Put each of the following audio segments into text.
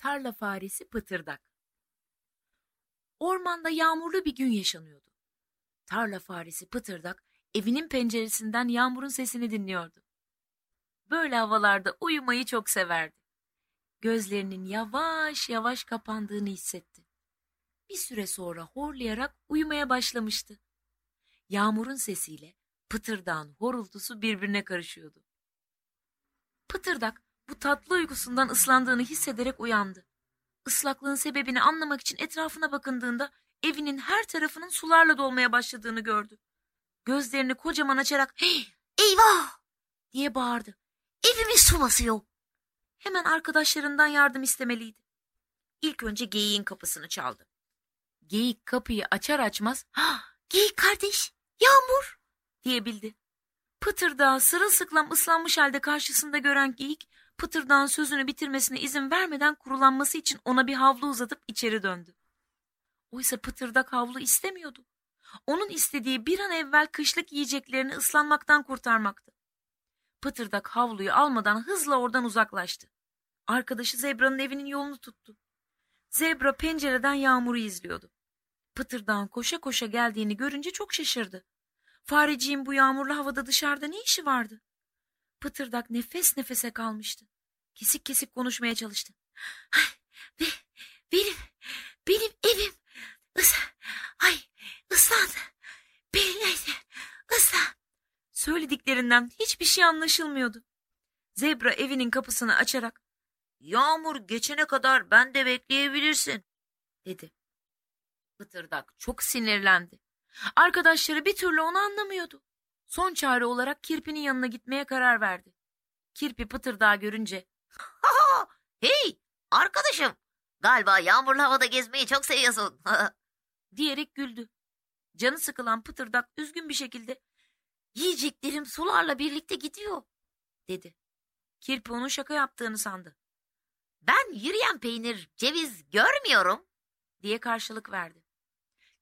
Tarla faresi Pıtırdak Ormanda yağmurlu bir gün yaşanıyordu. Tarla faresi Pıtırdak evinin penceresinden yağmurun sesini dinliyordu. Böyle havalarda uyumayı çok severdi. Gözlerinin yavaş yavaş kapandığını hissetti. Bir süre sonra horlayarak uyumaya başlamıştı. Yağmurun sesiyle Pıtırdağın horultusu birbirine karışıyordu. Pıtırdak bu tatlı uykusundan ıslandığını hissederek uyandı. Islaklığın sebebini anlamak için etrafına bakındığında evinin her tarafının sularla dolmaya başladığını gördü. Gözlerini kocaman açarak hey, eyvah diye bağırdı. Evimiz su basıyor. Hemen arkadaşlarından yardım istemeliydi. İlk önce geyiğin kapısını çaldı. Geyik kapıyı açar açmaz ha, geyik kardeş yağmur diyebildi. Pıtırdağı sırılsıklam ıslanmış halde karşısında gören geyik Pıtırdağın sözünü bitirmesine izin vermeden kurulanması için ona bir havlu uzatıp içeri döndü. Oysa Pıtırdak havlu istemiyordu. Onun istediği bir an evvel kışlık yiyeceklerini ıslanmaktan kurtarmaktı. Pıtırdak havluyu almadan hızla oradan uzaklaştı. Arkadaşı Zebra'nın evinin yolunu tuttu. Zebra pencereden yağmuru izliyordu. Pıtırdağın koşa koşa geldiğini görünce çok şaşırdı. Fareciğin bu yağmurlu havada dışarıda ne işi vardı? Pıtırdak nefes nefese kalmıştı. Kesik kesik konuşmaya çalıştı. Ay, be, benim, benim evim ıs, ay, ıslandı. Benim ıslan. Söylediklerinden hiçbir şey anlaşılmıyordu. Zebra evinin kapısını açarak Yağmur geçene kadar ben de bekleyebilirsin dedi. Pıtırdak çok sinirlendi. Arkadaşları bir türlü onu anlamıyordu. Son çare olarak Kirpi'nin yanına gitmeye karar verdi. Kirpi Pıtırdağı görünce hey arkadaşım galiba yağmurlu havada gezmeyi çok seviyorsun diyerek güldü. Canı sıkılan Pıtırdak üzgün bir şekilde yiyeceklerim sularla birlikte gidiyor dedi. Kirpi onun şaka yaptığını sandı. Ben yürüyen peynir, ceviz görmüyorum diye karşılık verdi.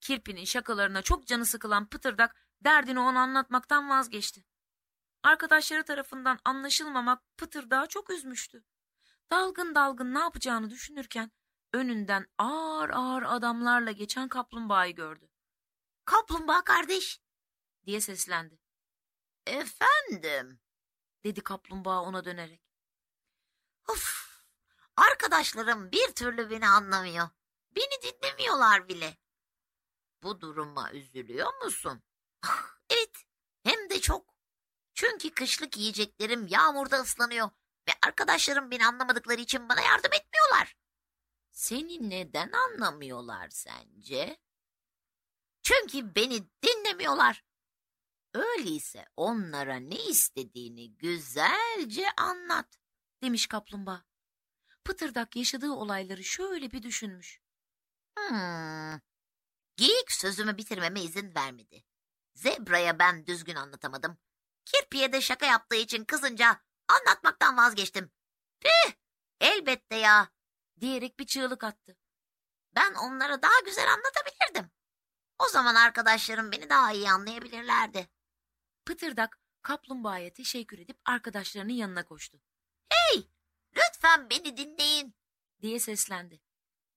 Kirpi'nin şakalarına çok canı sıkılan Pıtırdak derdini ona anlatmaktan vazgeçti. Arkadaşları tarafından anlaşılmamak Pıtırdağı çok üzmüştü. Dalgın dalgın ne yapacağını düşünürken önünden ağır ağır adamlarla geçen kaplumbağayı gördü. Kaplumbağa kardeş diye seslendi. Efendim dedi kaplumbağa ona dönerek. Of arkadaşlarım bir türlü beni anlamıyor. Beni dinlemiyorlar bile. Bu duruma üzülüyor musun? evet hem de çok. Çünkü kışlık yiyeceklerim yağmurda ıslanıyor ve arkadaşlarım beni anlamadıkları için bana yardım etmiyorlar. Seni neden anlamıyorlar sence? Çünkü beni dinlemiyorlar. Öyleyse onlara ne istediğini güzelce anlat, demiş kaplumbağa. Pıtırdak yaşadığı olayları şöyle bir düşünmüş. Hmm. Geyik sözümü bitirmeme izin vermedi. Zebra'ya ben düzgün anlatamadım. Kirpi'ye de şaka yaptığı için kızınca anlatmaktan vazgeçtim. Püh! Elbette ya! Diyerek bir çığlık attı. Ben onlara daha güzel anlatabilirdim. O zaman arkadaşlarım beni daha iyi anlayabilirlerdi. Pıtırdak kaplumbağaya teşekkür edip arkadaşlarının yanına koştu. Hey! Lütfen beni dinleyin! diye seslendi.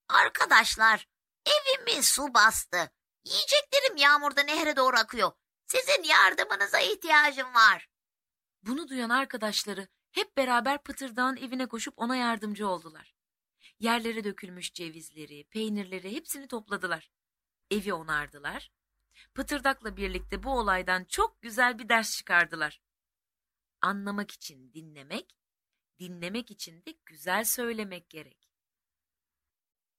Arkadaşlar, evimi su bastı. Yiyeceklerim yağmurda nehre doğru akıyor. Sizin yardımınıza ihtiyacım var. Bunu duyan arkadaşları hep beraber Pıtırdağın evine koşup ona yardımcı oldular. Yerlere dökülmüş cevizleri, peynirleri hepsini topladılar. Evi onardılar. Pıtırdak'la birlikte bu olaydan çok güzel bir ders çıkardılar. Anlamak için dinlemek, dinlemek için de güzel söylemek gerek.